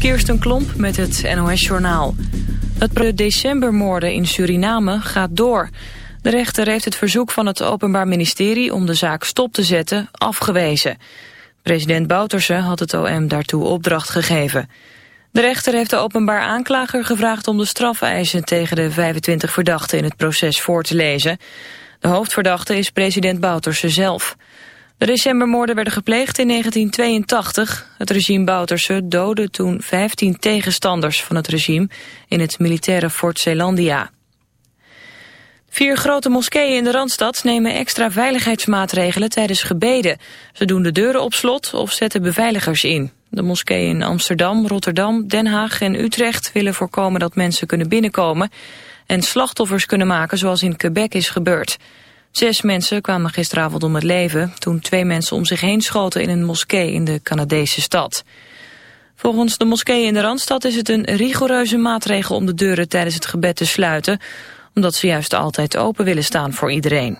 Kirsten Klomp met het NOS-journaal. Het decembermoorden in Suriname gaat door. De rechter heeft het verzoek van het Openbaar Ministerie om de zaak stop te zetten afgewezen. President Bouterse had het OM daartoe opdracht gegeven. De rechter heeft de openbaar aanklager gevraagd om de strafeisen tegen de 25 verdachten in het proces voor te lezen. De hoofdverdachte is president Bouterse zelf. De decembermoorden werden gepleegd in 1982. Het regime Bouterse doodde toen 15 tegenstanders van het regime in het militaire Fort Zeelandia. Vier grote moskeeën in de Randstad nemen extra veiligheidsmaatregelen tijdens gebeden. Ze doen de deuren op slot of zetten beveiligers in. De moskeeën in Amsterdam, Rotterdam, Den Haag en Utrecht willen voorkomen dat mensen kunnen binnenkomen en slachtoffers kunnen maken zoals in Quebec is gebeurd. Zes mensen kwamen gisteravond om het leven toen twee mensen om zich heen schoten in een moskee in de Canadese stad. Volgens de moskee in de Randstad is het een rigoureuze maatregel om de deuren tijdens het gebed te sluiten, omdat ze juist altijd open willen staan voor iedereen.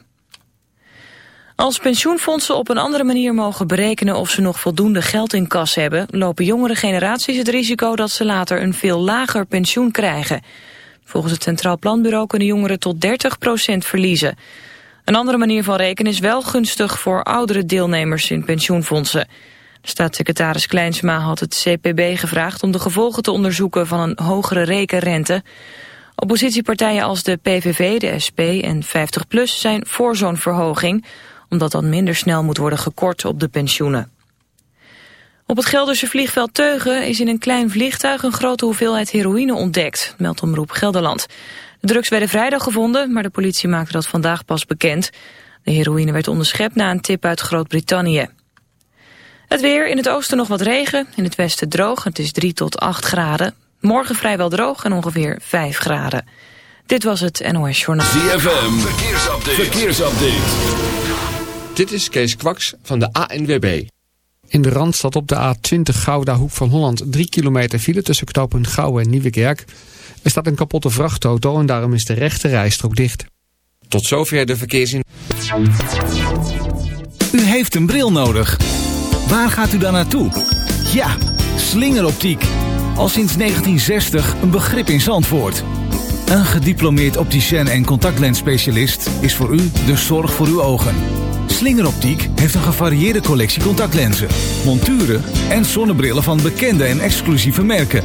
Als pensioenfondsen op een andere manier mogen berekenen of ze nog voldoende geld in kas hebben, lopen jongere generaties het risico dat ze later een veel lager pensioen krijgen. Volgens het Centraal Planbureau kunnen jongeren tot 30% verliezen. Een andere manier van rekenen is wel gunstig voor oudere deelnemers in pensioenfondsen. Staatssecretaris Kleinsma had het CPB gevraagd om de gevolgen te onderzoeken van een hogere rekenrente. Oppositiepartijen als de PVV, de SP en 50PLUS zijn voor zo'n verhoging, omdat dan minder snel moet worden gekort op de pensioenen. Op het Gelderse vliegveld Teugen is in een klein vliegtuig een grote hoeveelheid heroïne ontdekt, meldt omroep Gelderland. De drugs werden vrijdag gevonden, maar de politie maakte dat vandaag pas bekend. De heroïne werd onderschept na een tip uit Groot-Brittannië. Het weer, in het oosten nog wat regen, in het westen droog. Het is 3 tot 8 graden. Morgen vrijwel droog en ongeveer 5 graden. Dit was het NOS Journaal. ZFM, verkeersupdate. verkeersupdate. Dit is Kees Kwaks van de ANWB. In de Randstad op de A20 Gouda Hoek van Holland 3 kilometer file tussen knooppunt Gouwen en Nieuwekerk. Er staat een kapotte vrachtauto en daarom is de rechte rijstrook dicht. Tot zover de verkeersin. U heeft een bril nodig. Waar gaat u dan naartoe? Ja, slingeroptiek. Al sinds 1960 een begrip in Zandvoort. Een gediplomeerd opticien en contactlensspecialist is voor u de zorg voor uw ogen. Slingeroptiek heeft een gevarieerde collectie contactlenzen, monturen en zonnebrillen van bekende en exclusieve merken.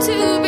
My, my,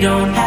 don't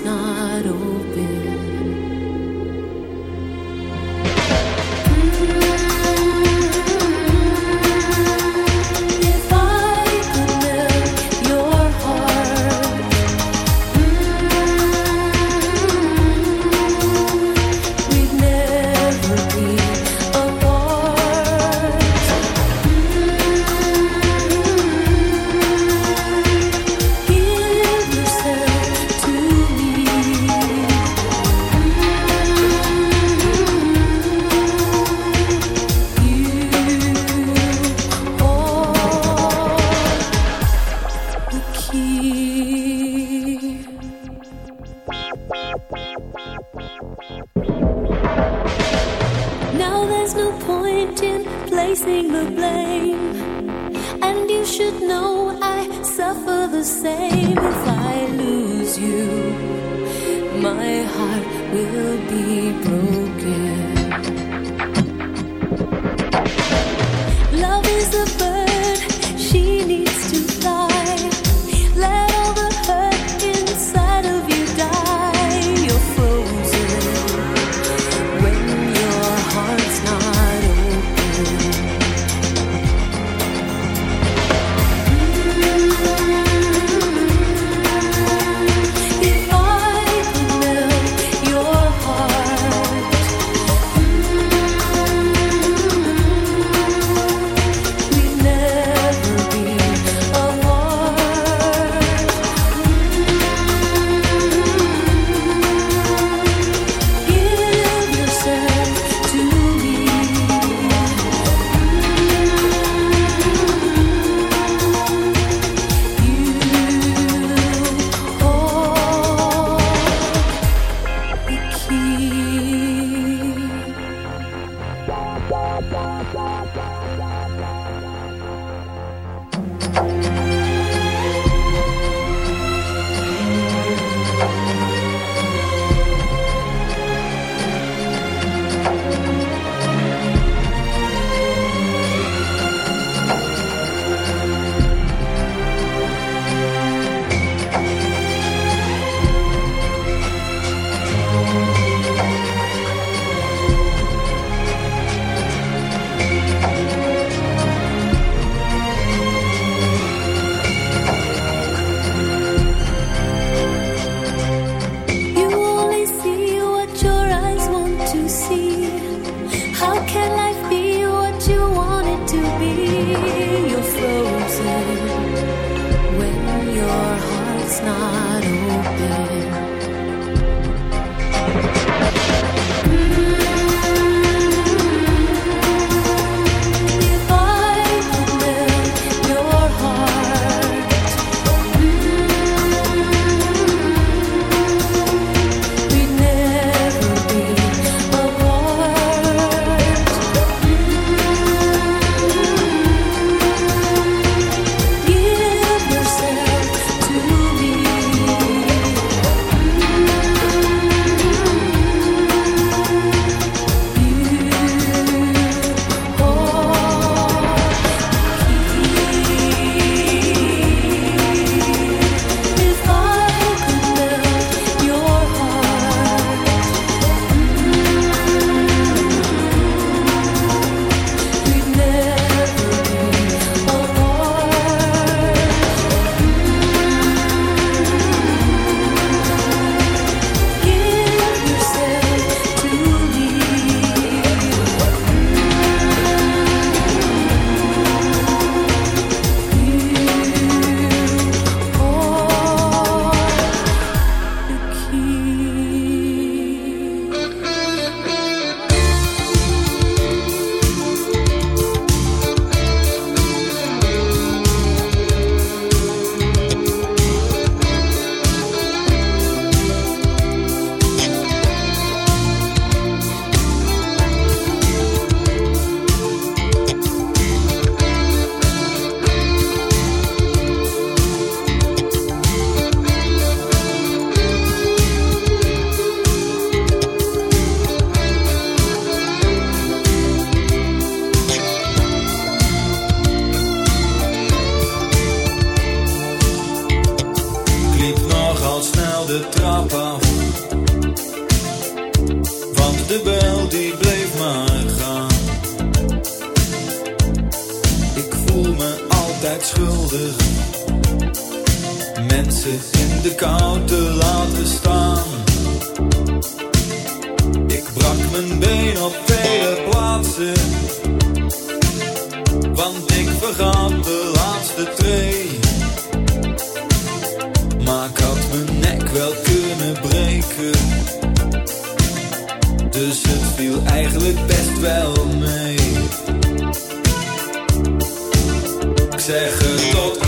not zeggen tot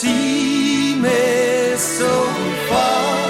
See me so far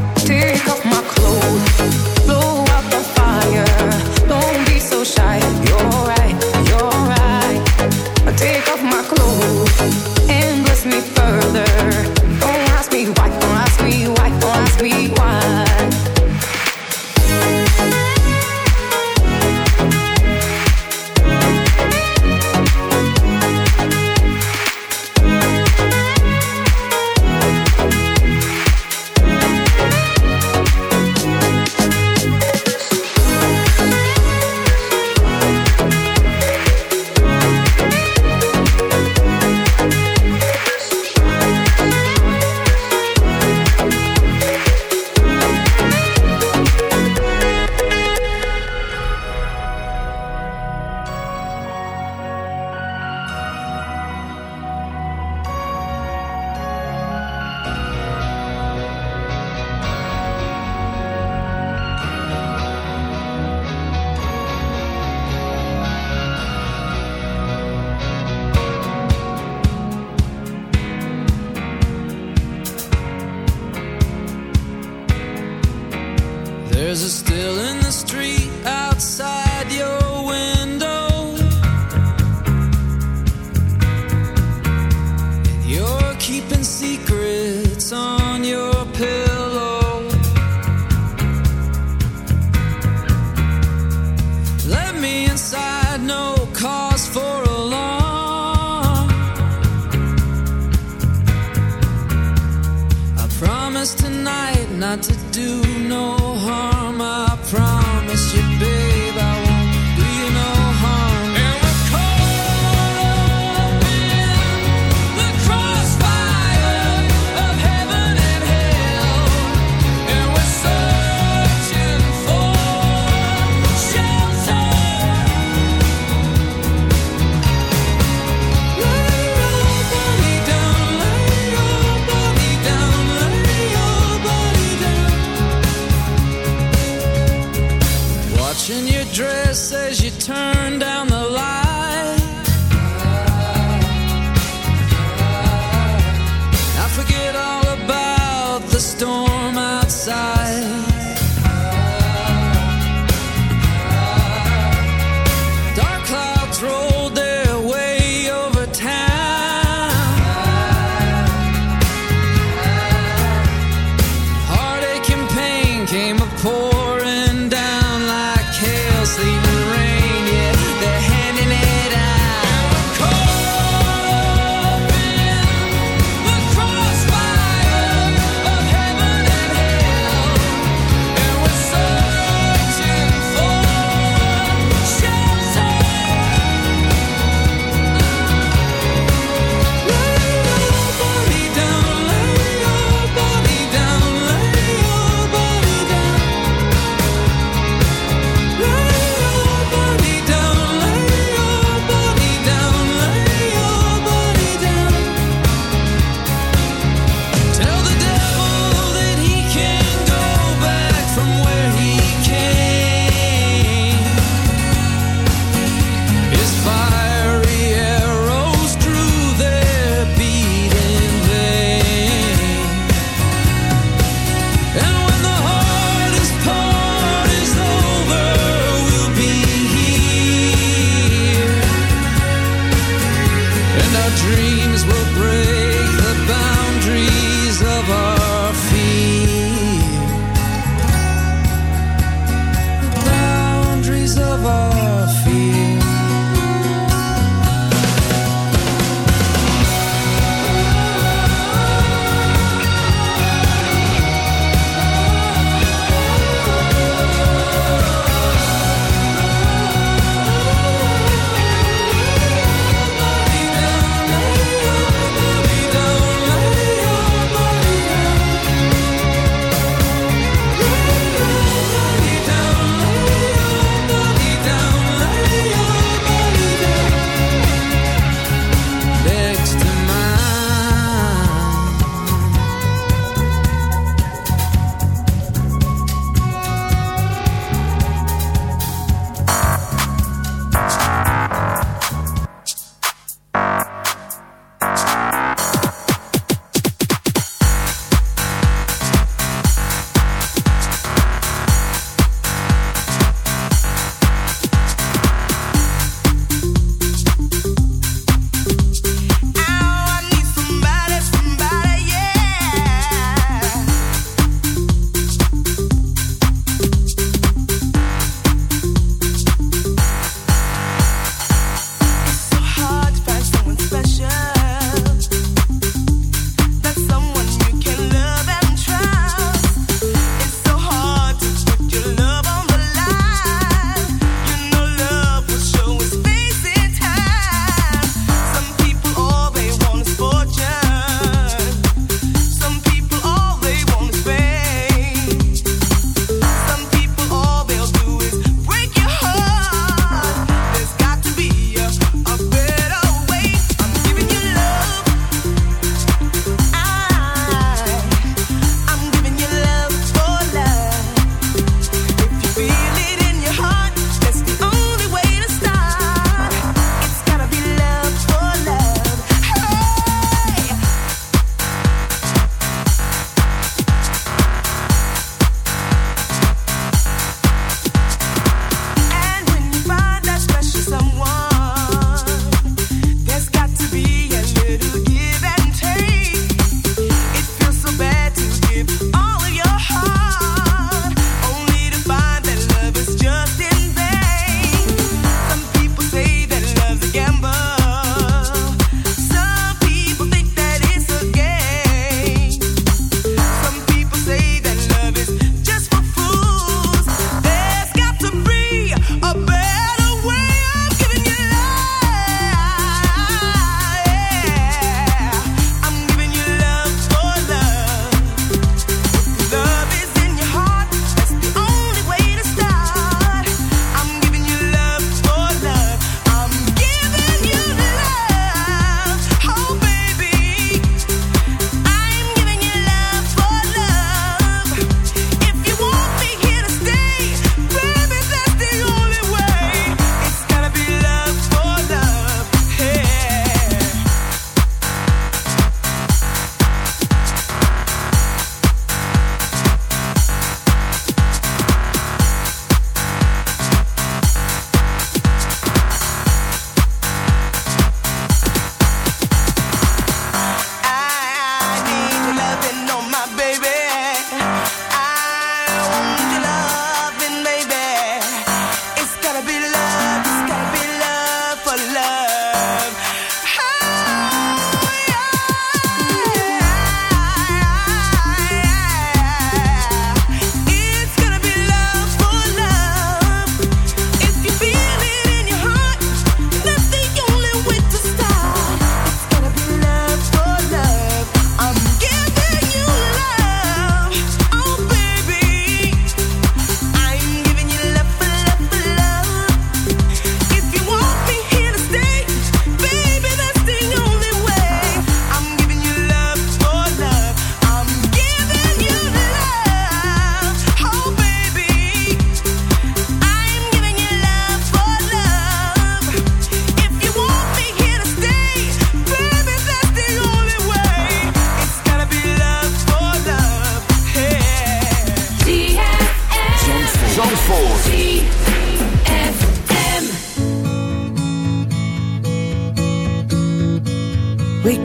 still in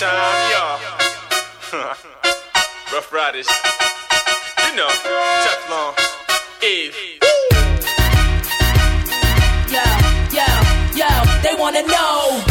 Time, y'all. Ruff Ryders. You know, Teflon, Eve. Yo, yo, yo, they wanna know.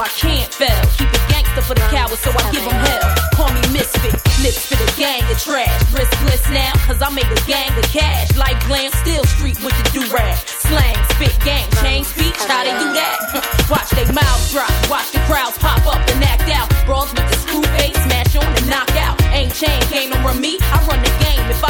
I can't fail. Keep it gangster for the cowards, so I give them hell. Call me misfit, lips for the gang of trash. Riskless now, cause I make a gang of cash. Like glam, still street with the do-rag. Slang, spit, gang, change speech, how they do that? watch they mouths drop, watch the crowds pop up and act out. Brawls with the screw face, smash on and knock out. Ain't chain, no run me, I run the game. If I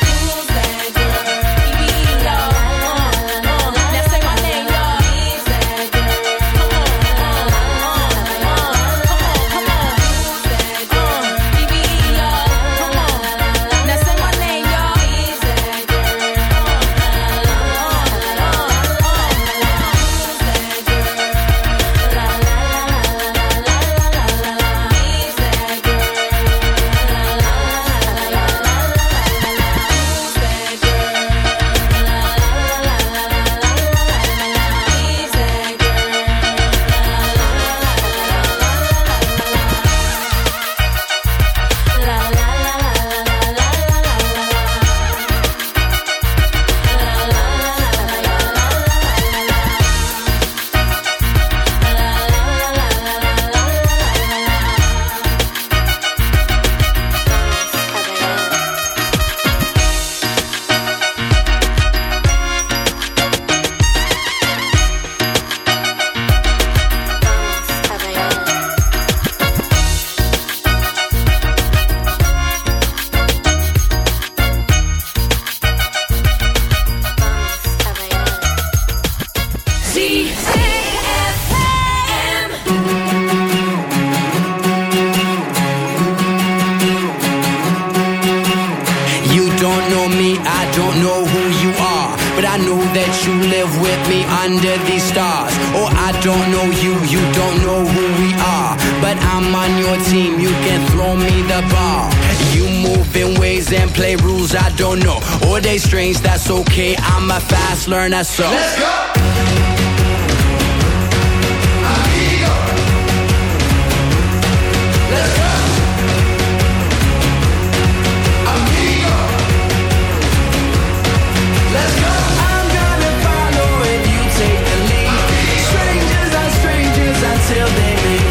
Until they meet.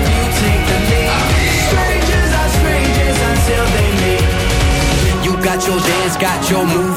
You take the lead Strangers are strangers until they meet You got your dance, got your move,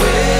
away.